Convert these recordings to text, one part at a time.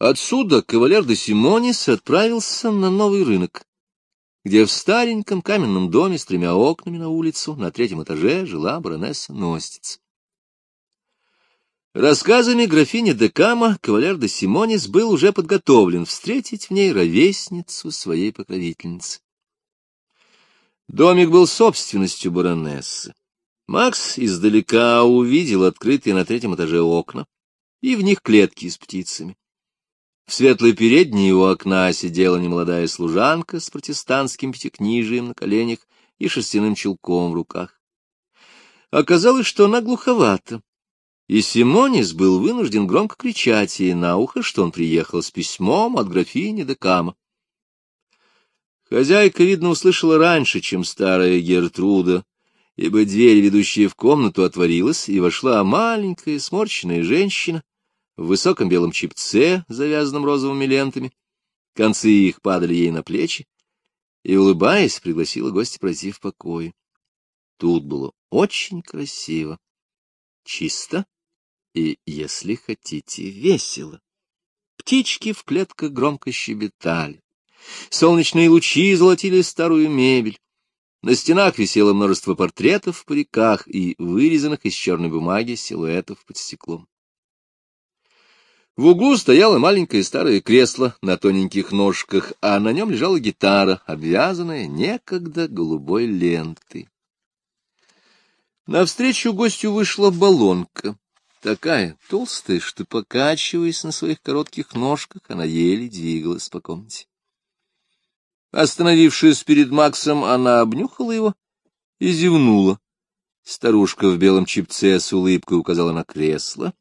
Отсюда кавалер де Симонис отправился на новый рынок, где в стареньком каменном доме с тремя окнами на улицу на третьем этаже жила баронесса Ностица. Рассказами графини де Кама кавалер де Симонис был уже подготовлен встретить в ней ровесницу своей покровительницы. Домик был собственностью баронессы. Макс издалека увидел открытые на третьем этаже окна, и в них клетки с птицами. В светлой передней у окна сидела немолодая служанка с протестантским пятикнижием на коленях и шерстяным чулком в руках. Оказалось, что она глуховата, и Симонис был вынужден громко кричать ей на ухо, что он приехал с письмом от графини де Кама. Хозяйка, видно, услышала раньше, чем старая Гертруда, ибо дверь, ведущая в комнату, отворилась, и вошла маленькая сморщенная женщина в высоком белом чипце, завязанном розовыми лентами. Концы их падали ей на плечи, и, улыбаясь, пригласила гостя пройти в покой. Тут было очень красиво, чисто и, если хотите, весело. Птички в клетках громко щебетали. Солнечные лучи золотили старую мебель. На стенах висело множество портретов в париках и вырезанных из черной бумаги силуэтов под стеклом. В углу стояло маленькое старое кресло на тоненьких ножках, а на нем лежала гитара, обвязанная некогда голубой лентой. Навстречу гостю вышла баллонка, такая толстая, что, покачиваясь на своих коротких ножках, она еле двигалась по комнате. Остановившись перед Максом, она обнюхала его и зевнула. Старушка в белом чипце с улыбкой указала на кресло,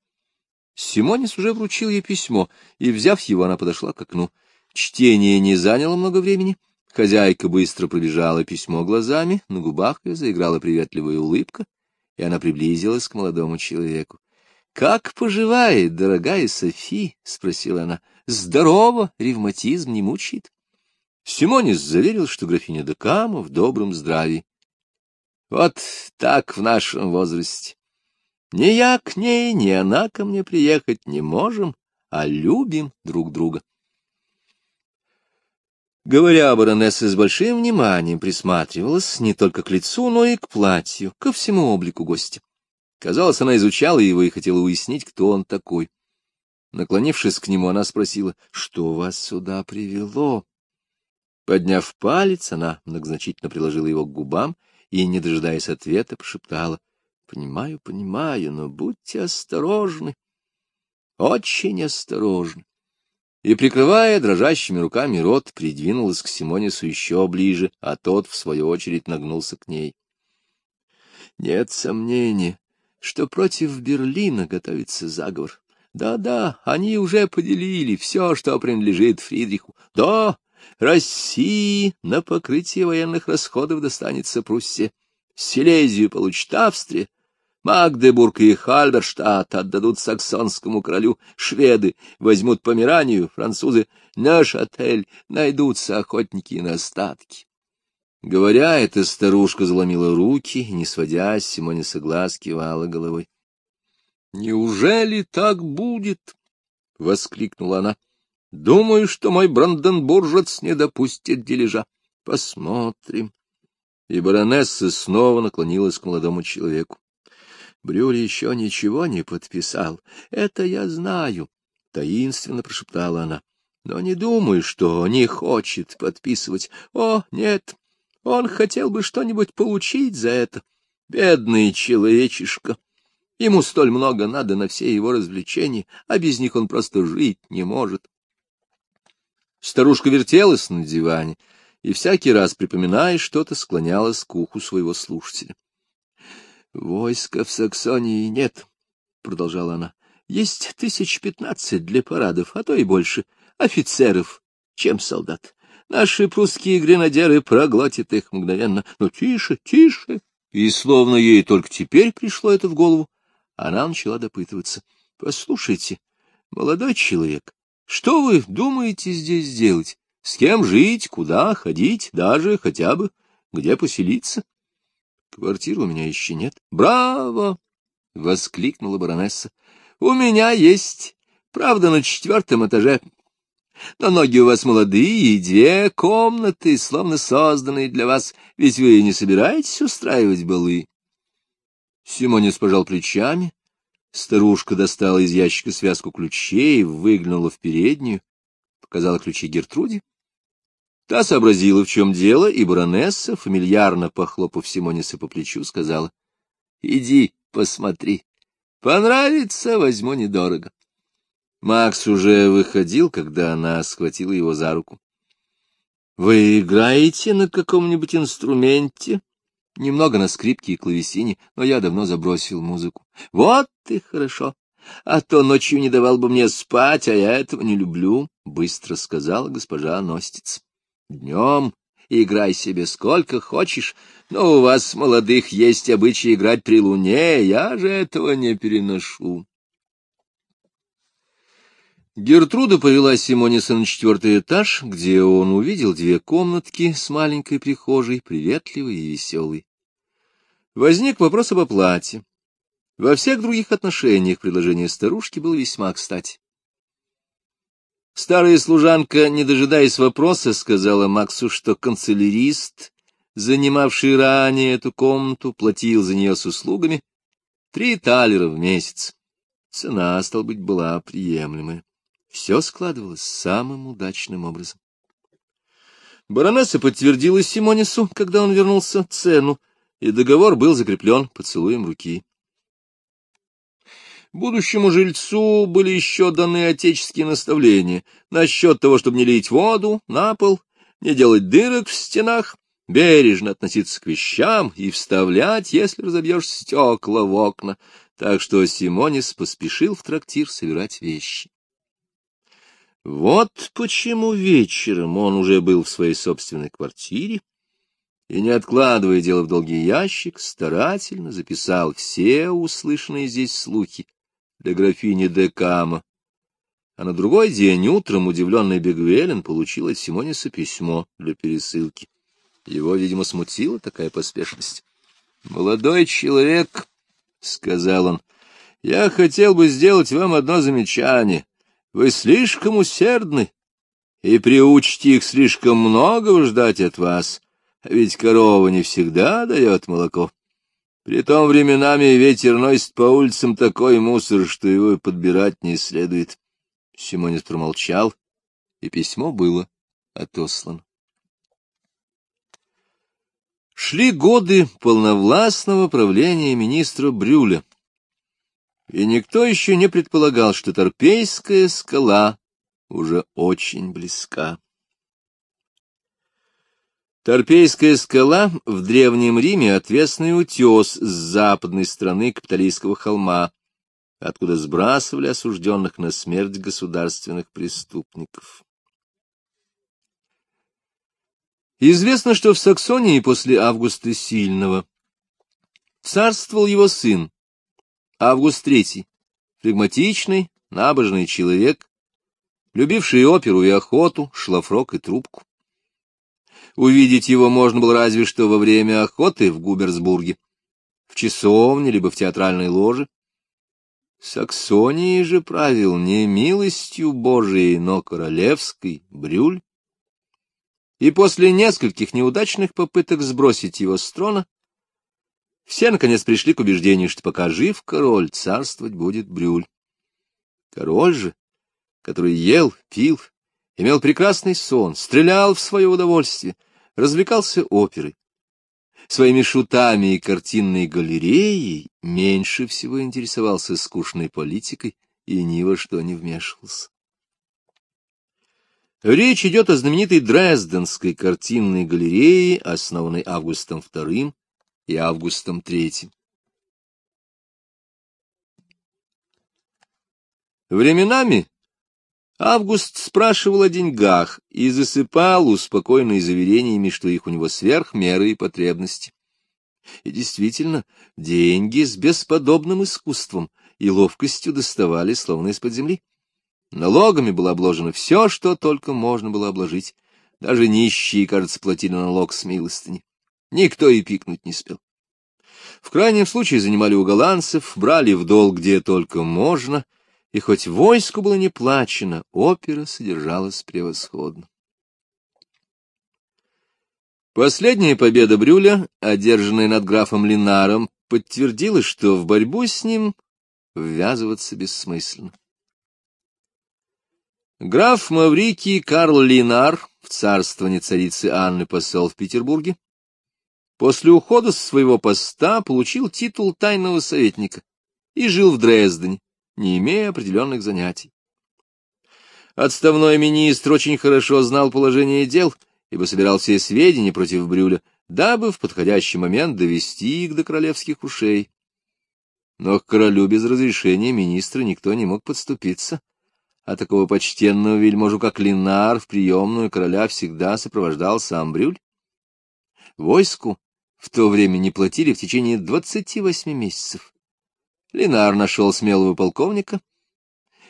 Симонис уже вручил ей письмо, и, взяв его, она подошла к окну. Чтение не заняло много времени. Хозяйка быстро пробежала письмо глазами, на губах ее заиграла приветливая улыбка, и она приблизилась к молодому человеку. — Как поживает, дорогая Софи? — спросила она. — Здорово, ревматизм не мучает. Симонис заверил, что графиня Декама в добром здравии. — Вот так в нашем возрасте. Ни я к ней, ни она ко мне приехать не можем, а любим друг друга. Говоря, баронесса с большим вниманием присматривалась не только к лицу, но и к платью, ко всему облику гостя. Казалось, она изучала его и хотела уяснить, кто он такой. Наклонившись к нему, она спросила, что вас сюда привело? Подняв палец, она многозначительно приложила его к губам и, не дожидаясь ответа, прошептала, Понимаю, понимаю, но будьте осторожны. Очень осторожны. И, прикрывая дрожащими руками рот, придвинулась к Симонису еще ближе, а тот, в свою очередь, нагнулся к ней. Нет сомнения, что против Берлина готовится заговор. Да-да, они уже поделили все, что принадлежит Фридриху. Да, России на покрытие военных расходов достанется Пруссия. Силезию получит Австрия, Магдебург и Хальберштадт отдадут саксонскому королю, шведы возьмут Померанию, французы — наш отель, найдутся охотники на остатки. Говоря это, старушка заломила руки, не сводя с Симониса глаз, кивала головой. — Неужели так будет? — воскликнула она. — Думаю, что мой бранденбуржец не допустит дележа. Посмотрим. И баронесса снова наклонилась к молодому человеку. Брюль еще ничего не подписал. Это я знаю, — таинственно прошептала она. Но не думаю, что не хочет подписывать. О, нет, он хотел бы что-нибудь получить за это. Бедный человечишка. Ему столь много надо на все его развлечения, а без них он просто жить не может. Старушка вертелась на диване и всякий раз, припоминая что-то, склонялась к уху своего слушателя. — Войска в Саксонии нет, — продолжала она. — Есть тысяч пятнадцать для парадов, а то и больше, офицеров, чем солдат. Наши прусские гренадеры проглотят их мгновенно. Но тише, тише. И словно ей только теперь пришло это в голову, она начала допытываться. — Послушайте, молодой человек, что вы думаете здесь делать? С кем жить, куда ходить, даже хотя бы где поселиться? Квартиры у меня еще нет. Браво! — воскликнула баронесса. — У меня есть Правда, на четвертом этаже. Но ноги у вас молодые, и две комнаты, словно созданные для вас, ведь вы не собираетесь устраивать балы. Симонис пожал плечами. Старушка достала из ящика связку ключей, выглянула в переднюю, показала ключи Гертруде. Та сообразила, в чем дело, и баронесса, фамильярно похлопав Симониса по плечу, сказала, — Иди, посмотри. Понравится, возьму недорого. Макс уже выходил, когда она схватила его за руку. — Вы играете на каком-нибудь инструменте? — Немного на скрипке и клавесине, но я давно забросил музыку. — Вот ты хорошо. А то ночью не давал бы мне спать, а я этого не люблю, — быстро сказала госпожа Ностиц. — Днем играй себе сколько хочешь, но у вас, молодых, есть обычай играть при луне, я же этого не переношу. Гертруда повела Симониса на четвертый этаж, где он увидел две комнатки с маленькой прихожей, приветливой и веселой. Возник вопрос об оплате. Во всех других отношениях предложение старушки было весьма кстати. Старая служанка, не дожидаясь вопроса, сказала Максу, что канцелярист, занимавший ранее эту комнату, платил за нее с услугами три талера в месяц. Цена, стал быть, была приемлемая. Все складывалось самым удачным образом. Баронесса подтвердила Симонису, когда он вернулся, цену, и договор был закреплен поцелуем руки. Будущему жильцу были еще даны отеческие наставления насчет того, чтобы не лить воду на пол, не делать дырок в стенах, бережно относиться к вещам и вставлять, если разобьешь стекла в окна. Так что Симонис поспешил в трактир собирать вещи. Вот почему вечером он уже был в своей собственной квартире и, не откладывая дело в долгий ящик, старательно записал все услышанные здесь слухи для графини де Кама. А на другой день утром удивленный Бегвелен получил от Симониса письмо для пересылки. Его, видимо, смутила такая поспешность. — Молодой человек, — сказал он, — я хотел бы сделать вам одно замечание. Вы слишком усердны и приучите их слишком многого ждать от вас, ведь корова не всегда дает молоко. Притом временами ветер носит по улицам такой мусор, что его подбирать не следует. Симонис промолчал, и письмо было отослано. Шли годы полновластного правления министра Брюля и никто еще не предполагал, что Торпейская скала уже очень близка. Торпейская скала в Древнем Риме — отвесный утес с западной стороны Капитолийского холма, откуда сбрасывали осужденных на смерть государственных преступников. Известно, что в Саксонии после Августа Сильного царствовал его сын, Август III, флегматичный, набожный человек, любивший оперу и охоту, шлафрок и трубку. Увидеть его можно было разве что во время охоты в Губерсбурге, в часовне либо в театральной ложе. Саксонии же правил не милостью Божией, но королевской Брюль. И после нескольких неудачных попыток сбросить его с трона, все, наконец, пришли к убеждению, что пока жив король, царствовать будет Брюль. Король же, который ел, пил, имел прекрасный сон, стрелял в свое удовольствие, развлекался оперой. Своими шутами и картинной галереей меньше всего интересовался скучной политикой и ни во что не вмешивался. Речь идет о знаменитой Дрезденской картинной галерее, основанной Августом II и Августом III. Временами Август спрашивал о деньгах и засыпал успокоенные заверениями, что их у него сверх меры и потребности. И действительно, деньги с бесподобным искусством и ловкостью доставали словно из-под земли. Налогами было обложено все, что только можно было обложить. Даже нищие, кажется, платили налог с милостыни. Никто и пикнуть не спел. В крайнем случае занимали у голландцев, брали в долг где только можно, и хоть войску было не плачено, опера содержалась превосходно. Последняя победа Брюля, одержанная над графом Линаром, подтвердила, что в борьбу с ним ввязываться бессмысленно. Граф Маврикий Карл Линар, в царствовании царицы Анны посол в Петербурге, после ухода с своего поста получил титул тайного советника и жил в Дрездене, не имея определенных занятий. Отставной министр очень хорошо знал положение дел, ибо собирал все сведения против Брюля, дабы в подходящий момент довести их до королевских ушей. Но к королю без разрешения министра никто не мог подступиться, а такого почтенного вельможу, как Линар, в приемную короля всегда сопровождал сам Брюль. Войску в то время не платили в течение двадцати восьми месяцев. Линар нашел смелого полковника,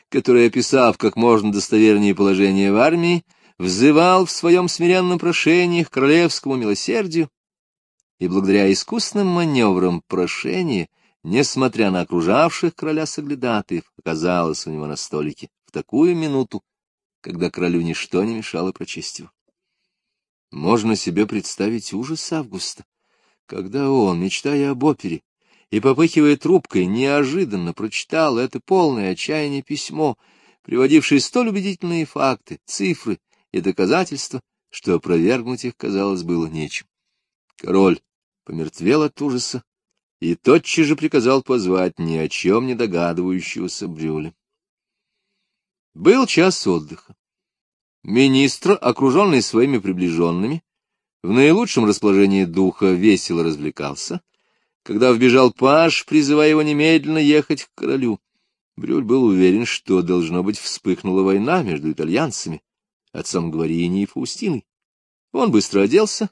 который, описав как можно достовернее положение в армии, взывал в своем смиренном прошении к королевскому милосердию, и благодаря искусным маневрам прошения, несмотря на окружавших короля соглядатаев, оказалось у него на столике в такую минуту, когда королю ничто не мешало прочесть его. Можно себе представить ужас Августа, когда он, мечтая об опере и попыхивая трубкой, неожиданно прочитал это полное отчаяние письмо, приводившее столь убедительные факты, цифры и доказательства, что опровергнуть их, казалось, было нечем. Король помертвел от ужаса и тотчас же приказал позвать ни о чем не догадывающегося Брюля. Был час отдыха. Министр, окруженный своими приближенными, в наилучшем расположении духа весело развлекался, когда вбежал паж, призывая его немедленно ехать к королю. Брюль был уверен, что, должно быть, вспыхнула война между итальянцами, отцом Гварини и Фаустиной. Он быстро оделся,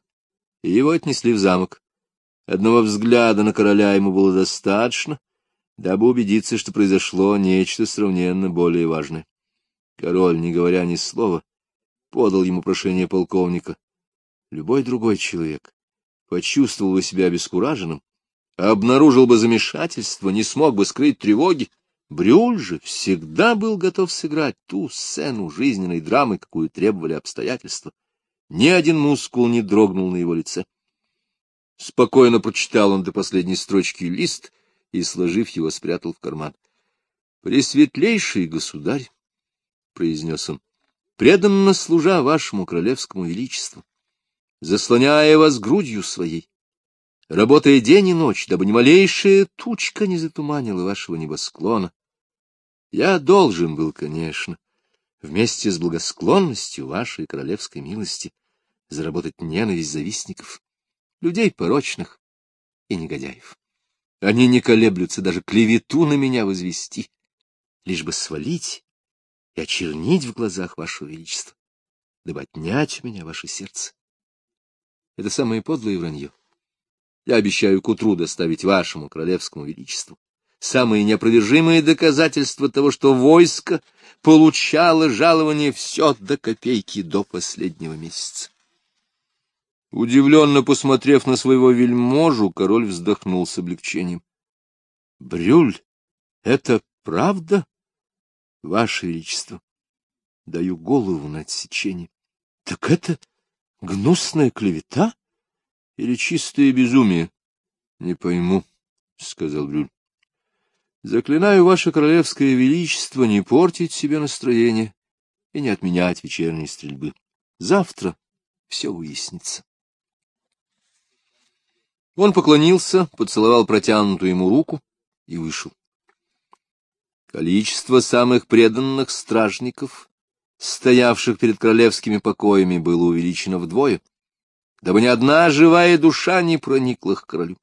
и его отнесли в замок. Одного взгляда на короля ему было достаточно, дабы убедиться, что произошло нечто сравненно более важное. Король, не говоря ни слова, подал ему прошение полковника. Любой другой человек почувствовал бы себя обескураженным, обнаружил бы замешательство, не смог бы скрыть тревоги. Брюль же всегда был готов сыграть ту сцену жизненной драмы, какую требовали обстоятельства. Ни один мускул не дрогнул на его лице. Спокойно прочитал он до последней строчки лист и, сложив его, спрятал в карман. — Пресветлейший государь, — произнес он, — преданно служа вашему королевскому величеству, заслоняя вас грудью своей, работая день и ночь, дабы ни малейшая тучка не затуманила вашего небосклона, я должен был, конечно, вместе с благосклонностью вашей королевской милости заработать ненависть завистников, людей порочных и негодяев. Они не колеблются даже клевету на меня возвести, лишь бы свалить и очернить в глазах вашего величества, дабы отнять у меня ваше сердце. Это самое подлое вранье. Я обещаю к утру доставить вашему королевскому величеству самые неопровержимые доказательства того, что войско получало жалование все до копейки до последнего месяца. Удивленно посмотрев на своего вельможу, король вздохнул с облегчением. — Брюль, это правда, ваше величество? Даю голову на отсечение. — Так это гнусная клевета или чистое безумие? — Не пойму, — сказал Брюль. — Заклинаю ваше королевское величество не портить себе настроение и не отменять вечерней стрельбы. Завтра все уяснится. Он поклонился, поцеловал протянутую ему руку и вышел. Количество самых преданных стражников, стоявших перед королевскими покоями, было увеличено вдвое, дабы ни одна живая душа не проникла к королю.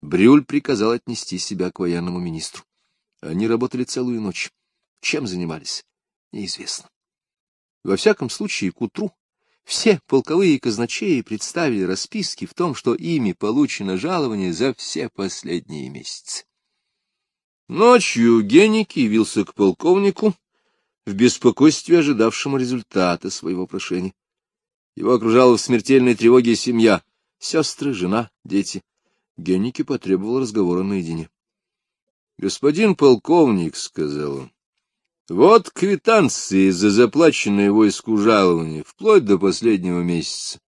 Брюль приказал отнести себя к военному министру. Они работали целую ночь. Чем занимались, неизвестно. Во всяком случае, к утру все полковые казначеи представили расписки в том, что ими получено жалование за все последние месяцы. Ночью Геник явился к полковнику в беспокойстве, ожидавшему результата своего прошения. Его окружала в смертельной тревоге семья, сестры, жена, дети. Геннике потребовал разговора наедине. — Господин полковник, — сказал он, Вот квитанции за заплаченное войску жалование, вплоть до последнего месяца.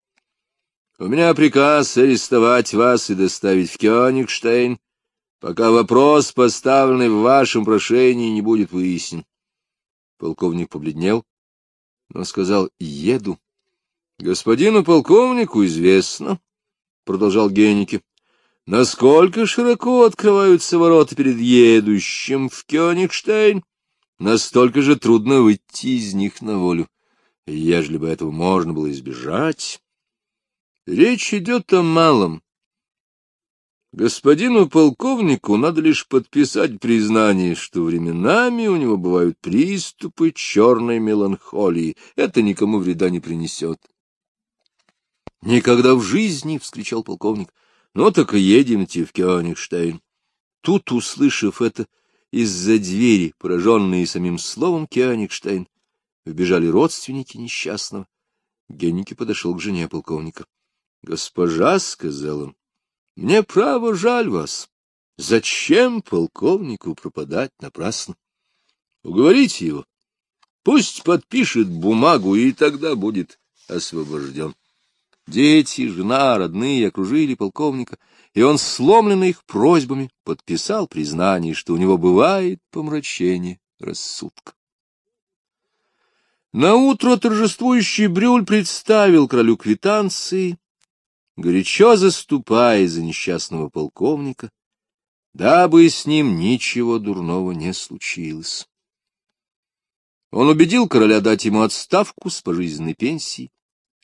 У меня приказ арестовать вас и доставить в Кёнигштейн, пока вопрос, поставленный в вашем прошении, не будет выяснен. Полковник побледнел, но сказал «еду». — Господину полковнику известно, — продолжал Геники, — насколько широко открываются ворота перед едущим в Кёнигштейн, настолько же трудно выйти из них на волю. Ежели бы этого можно было избежать... Речь идет о малом. Господину полковнику надо лишь подписать признание, что временами у него бывают приступы черной меланхолии. Это никому вреда не принесет. — Никогда в жизни! — вскричал полковник. — Ну так и едемте в Кёнигштейн. Тут, услышав это, из-за двери, пораженные самим словом Кёнигштейн, вбежали родственники несчастного. Генники подошел к жене полковника. Госпожа, — сказал он, — мне право жаль вас. Зачем полковнику пропадать напрасно? Уговорите его. Пусть подпишет бумагу, и тогда будет освобожден. Дети, жена, родные окружили полковника, и он, сломленный их просьбами, подписал признание, что у него бывает помрачение рассудка. Наутро торжествующий Брюль представил королю квитанции, горячо заступая за несчастного полковника, дабы с ним ничего дурного не случилось. Он убедил короля дать ему отставку с пожизненной пенсией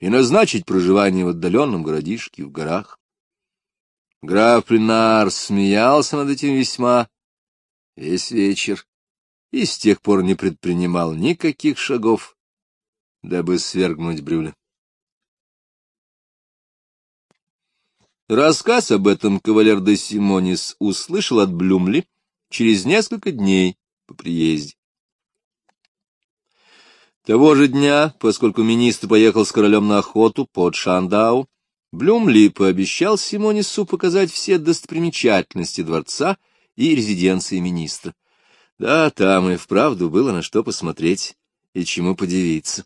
и назначить проживание в отдаленном городишке в горах. Граф Принар смеялся над этим весьма весь вечер и с тех пор не предпринимал никаких шагов, дабы свергнуть Брюля. Рассказ об этом кавалер де Симонис услышал от Блюмли через несколько дней по приезде. Того же дня, поскольку министр поехал с королем на охоту под Шандау, Блюмли пообещал Симонису показать все достопримечательности дворца и резиденции министра. Да, там и вправду было на что посмотреть и чему подивиться.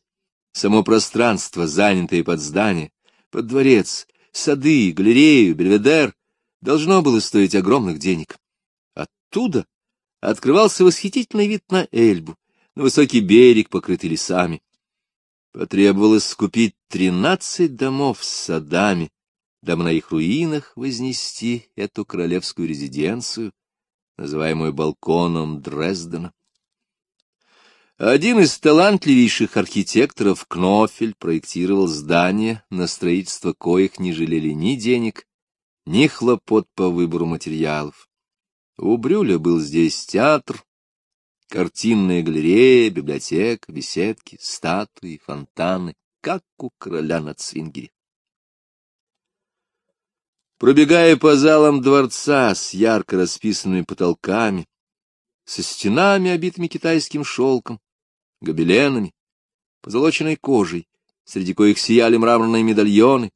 Само пространство, занятое под здание, под дворец, сады, галерею, бельведер, должно было стоить огромных денег. Оттуда открывался восхитительный вид на Эльбу, на высокий берег, покрытый лесами. Потребовалось скупить тринадцать домов с садами, дабы на их руинах вознести эту королевскую резиденцию, называемую балконом Дрездена. Один из талантливейших архитекторов Кнофель проектировал здания, на строительство коих не жалели ни денег, ни хлопот по выбору материалов. У Брюля был здесь театр, картинная галерея, библиотека, беседки, статуи, фонтаны, как у короля на Цвингере. Пробегая по залам дворца с ярко расписанными потолками, со стенами, обитыми китайским шелком, гобеленами, позолоченной кожей, среди коих сияли мраморные медальоны,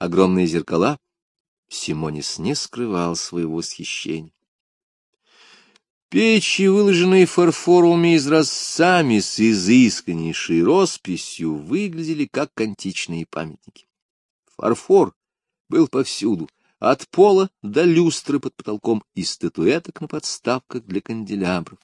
огромные зеркала, Симонис не скрывал своего восхищения. Печи, выложенные фарфоровыми изразцами с изысканнейшей росписью, выглядели как античные памятники. Фарфор был повсюду, от пола до люстры под потолком и статуэток на подставках для канделябров.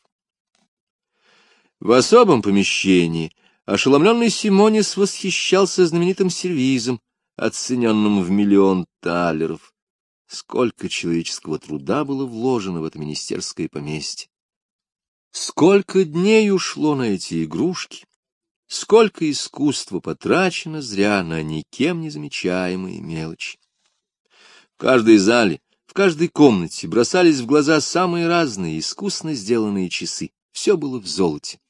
В особом помещении ошеломленный Симонис восхищался знаменитым сервизом, оцененным в миллион талеров. Сколько человеческого труда было вложено в это министерское поместье! Сколько дней ушло на эти игрушки! Сколько искусства потрачено зря на никем не замечаемые мелочи! В каждой зале, в каждой комнате бросались в глаза самые разные искусно сделанные часы. Все было в золоте.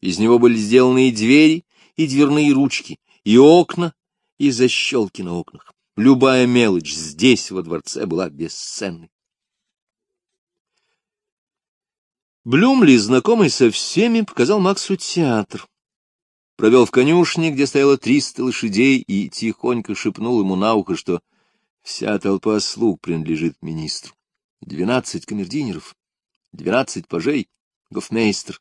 Из него были сделаны и двери, и дверные ручки, и окна, и защелки на окнах. Любая мелочь здесь, во дворце, была бесценной. Блюмли, знакомый со всеми, показал Максу театр. Провел в конюшне, где стояло триста лошадей, и тихонько шепнул ему на ухо, что вся толпа слуг принадлежит министру. Двенадцать камердинеров, двенадцать пажей, гофмейстер,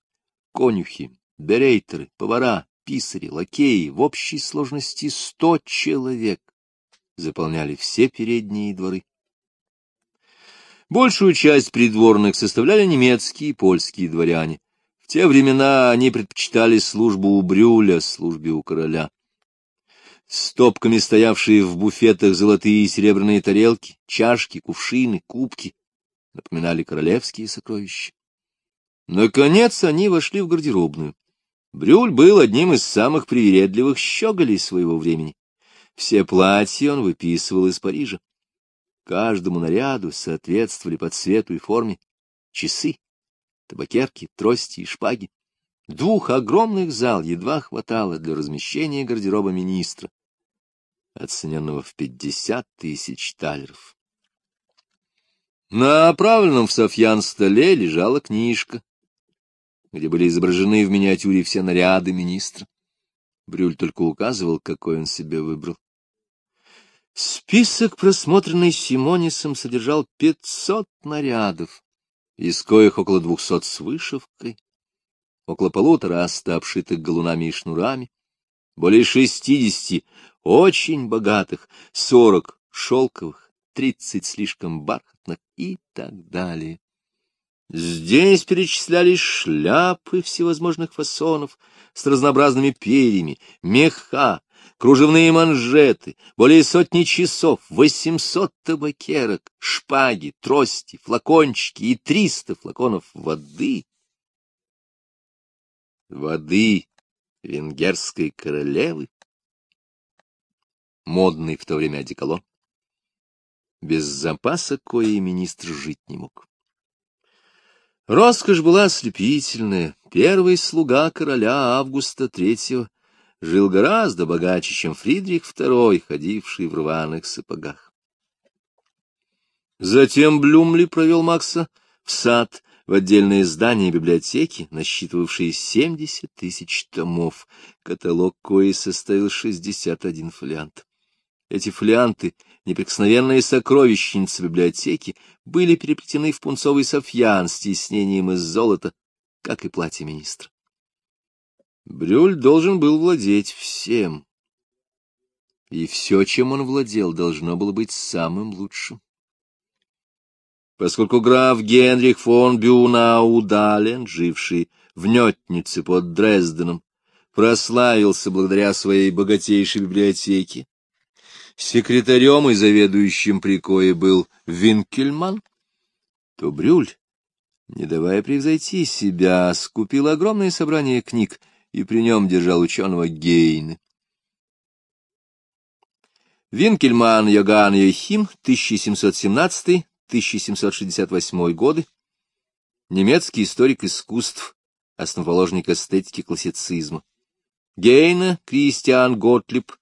конюхи, берейтеры, повара, писари, лакеи, в общей сложности сто человек заполняли все передние дворы. Большую часть придворных составляли немецкие и польские дворяне. В те времена они предпочитали службу у Брюля, службе у короля. Стопками стоявшие в буфетах золотые и серебряные тарелки, чашки, кувшины, кубки напоминали королевские сокровища. Наконец они вошли в гардеробную. Брюль был одним из самых привередливых щеголей своего времени. Все платья он выписывал из Парижа. Каждому наряду соответствовали по цвету и форме часы, табакерки, трости и шпаги. Двух огромных зал едва хватало для размещения гардероба министра, оцененного в пятьдесят тысяч талеров. На оправленном в софьян столе лежала книжка, где были изображены в миниатюре все наряды министра. Брюль только указывал, какой он себе выбрал. Список, просмотренный Симонисом, содержал пятьсот нарядов, из коих около двухсот с вышивкой, около полутора аста обшитых галунами и шнурами, более шестидесяти очень богатых, сорок шелковых, тридцать слишком бархатных и так далее. Здесь перечислялись шляпы всевозможных фасонов с разнообразными перьями, меха, кружевные манжеты, более сотни часов, восемьсот табакерок, шпаги, трости, флакончики и триста флаконов воды. Воды венгерской королевы, модный в то время одеколон, без запаса кое министр жить не мог. Роскошь была ослепительная. Первый слуга короля Августа Третьего жил гораздо богаче, чем Фридрих II, ходивший в рваных сапогах. Затем Блюмли провел Макса в сад, в отдельное здание библиотеки, насчитывавшее 70 тысяч томов, каталог кои составил 61 фолиант. Эти фолианты, неприкосновенные сокровищницы библиотеки, были переплетены в пунцовый софьян с тиснением из золота, как и платье министра. Брюль должен был владеть всем. И все, чем он владел, должно было быть самым лучшим. Поскольку граф Генрих фон Бюнаудален, живший в Нетнице под Дрезденом, прославился благодаря своей богатейшей библиотеке, секретарем и заведующим прикое был Винкельман, то Брюль, не давая превзойти себя, скупил огромное собрание книг и при нем держал ученого Гейна. Винкельман Йоган Йохим, 1717-1768 годы, немецкий историк искусств, основоположник эстетики классицизма. Гейна Кристиан Готлиб,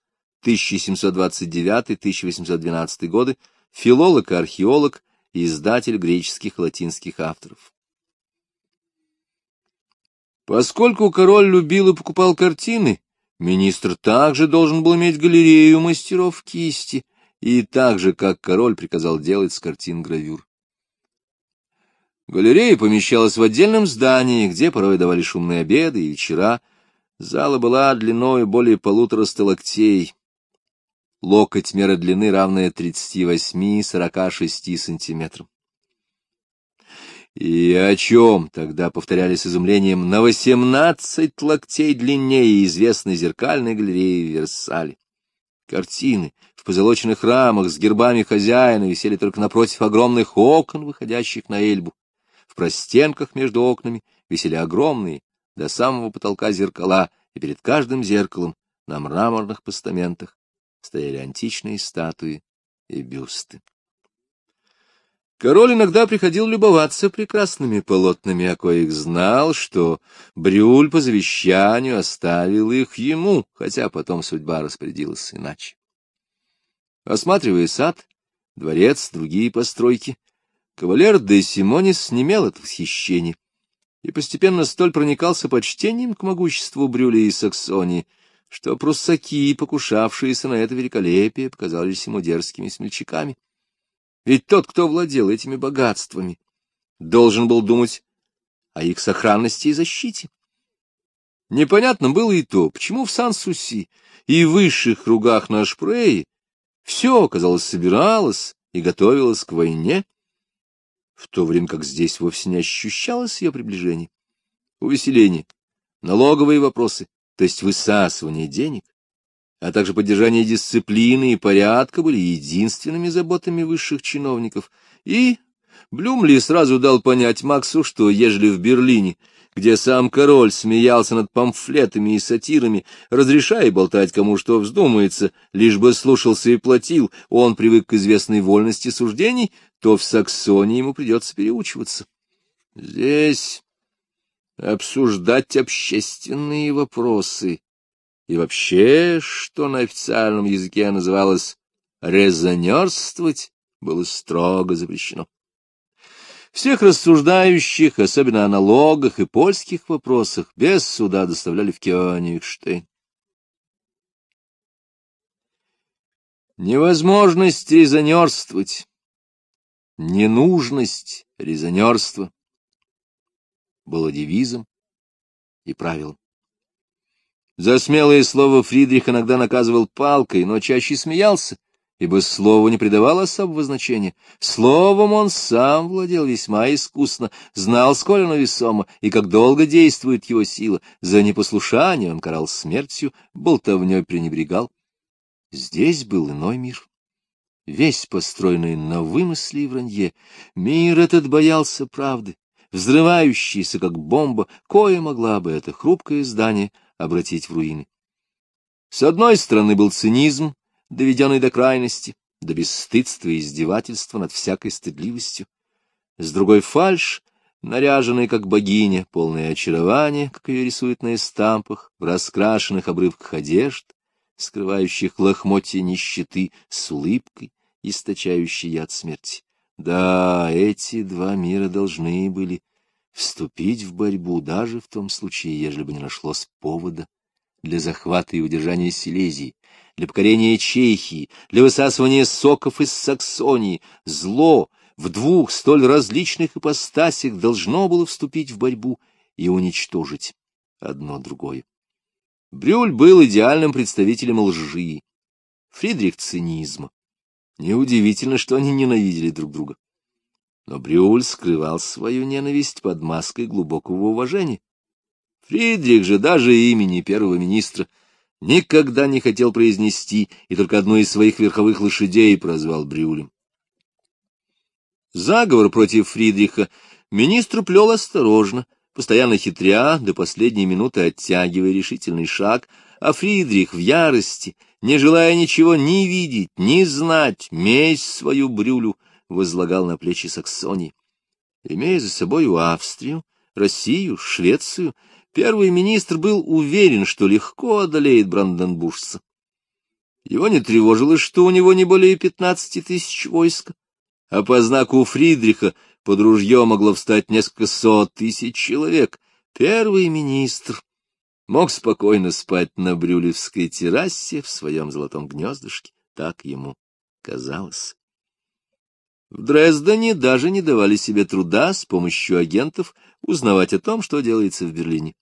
1729-1812 годы, филолог и археолог, издатель греческих и латинских авторов. Поскольку король любил и покупал картины, министр также должен был иметь галерею мастеров кисти, и так же, как король приказал делать с картин гравюр. Галерея помещалась в отдельном здании, где порой давали шумные обеды и вечера. Зала была длиной более полутора столоктей. Локоть мера длины, равная 38-46 сантиметрам. И о чем тогда повторяли с изумлением на восемнадцать локтей длиннее известной зеркальной галереи в Версале? Картины в позолоченных рамах с гербами хозяина висели только напротив огромных окон, выходящих на Эльбу. В простенках между окнами висели огромные до самого потолка зеркала, и перед каждым зеркалом на мраморных постаментах стояли античные статуи и бюсты. Король иногда приходил любоваться прекрасными полотнами, о коих знал, что Брюль по завещанию оставил их ему, хотя потом судьба распорядилась иначе. Осматривая сад, дворец, другие постройки, кавалер де Симонис не имел от восхищения и постепенно столь проникался почтением к могуществу Брюля и Саксонии, что пруссаки, покушавшиеся на это великолепие, показались ему дерзкими смельчаками. Ведь тот, кто владел этими богатствами, должен был думать о их сохранности и защите. Непонятно было и то, почему в Сан-Суси и в высших кругах на Ашпрее все, казалось, собиралось и готовилось к войне, в то время как здесь вовсе не ощущалось ее приближение. Увеселение, налоговые вопросы, то есть высасывание денег, а также поддержание дисциплины и порядка были единственными заботами высших чиновников, и Блюмли сразу дал понять Максу, что ежели в Берлине где сам король смеялся над памфлетами и сатирами, разрешая болтать кому что вздумается, лишь бы слушался и платил, он привык к известной вольности суждений, то в Саксонии ему придется переучиваться. Здесь обсуждать общественные вопросы и вообще, что на официальном языке называлось резонерствовать, было строго запрещено. Всех рассуждающих, особенно о налогах и польских вопросах, без суда доставляли в Кёнигштейн. Невозможность резонерствовать, ненужность резонерства было девизом и правилом. За смелое слово Фридрих иногда наказывал палкой, но чаще смеялся ибо слову не придавал особого значения. Словом он сам владел весьма искусно, знал, сколь оно весомо и как долго действует его сила. За непослушание он карал смертью, болтовней пренебрегал. Здесь был иной мир, весь построенный на вымысле и вранье. Мир этот боялся правды, взрывающийся, как бомба, кое могла бы это хрупкое здание обратить в руины. С одной стороны был цинизм, доведенный до крайности, до бесстыдства и издевательства над всякой стыдливостью. С другой фальш, наряженная как богиня, полное очарование, как ее рисуют на эстампах, в раскрашенных обрывках одежд, скрывающих лохмотья нищеты, с улыбкой, источающей яд смерти. Да, эти два мира должны были вступить в борьбу даже в том случае, ежели бы не нашлось повода для захвата и удержания Силезии, для покорения Чехии, для высасывания соков из Саксонии. Зло в двух столь различных ипостасях должно было вступить в борьбу и уничтожить одно другое. Брюль был идеальным представителем лжи, Фридрих — цинизма. Неудивительно, что они ненавидели друг друга. Но Брюль скрывал свою ненависть под маской глубокого уважения. Фридрих же даже имени первого министра — никогда не хотел произнести и только одну из своих верховых лошадей прозвал Брюлем. Заговор против Фридриха министр плел осторожно, постоянно хитря, до последней минуты оттягивая решительный шаг, а Фридрих в ярости, не желая ничего ни видеть, ни знать, месть свою Брюлю возлагал на плечи Саксонии. Имея за собою Австрию, Россию, Швецию, Первый министр был уверен, что легко одолеет бранденбуржца. Его не тревожило, что у него не более пятнадцати тысяч войска, а по знаку Фридриха под ружье могло встать несколько сот тысяч человек. Первый министр мог спокойно спать на брюлевской террасе в своем золотом гнездышке, так ему казалось. В Дрездене даже не давали себе труда с помощью агентов узнавать о том, что делается в Берлине.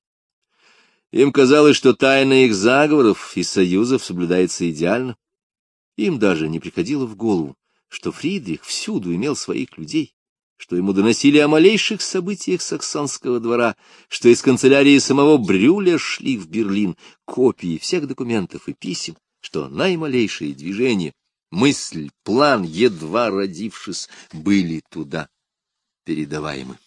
Им казалось, что тайна их заговоров и союзов соблюдается идеально. Им даже не приходило в голову, что Фридрих всюду имел своих людей, что ему доносили о малейших событиях саксонского двора, что из канцелярии самого Брюля шли в Берлин копии всех документов и писем, что наималейшие движения, мысль, план, едва родившись, были туда передаваемы.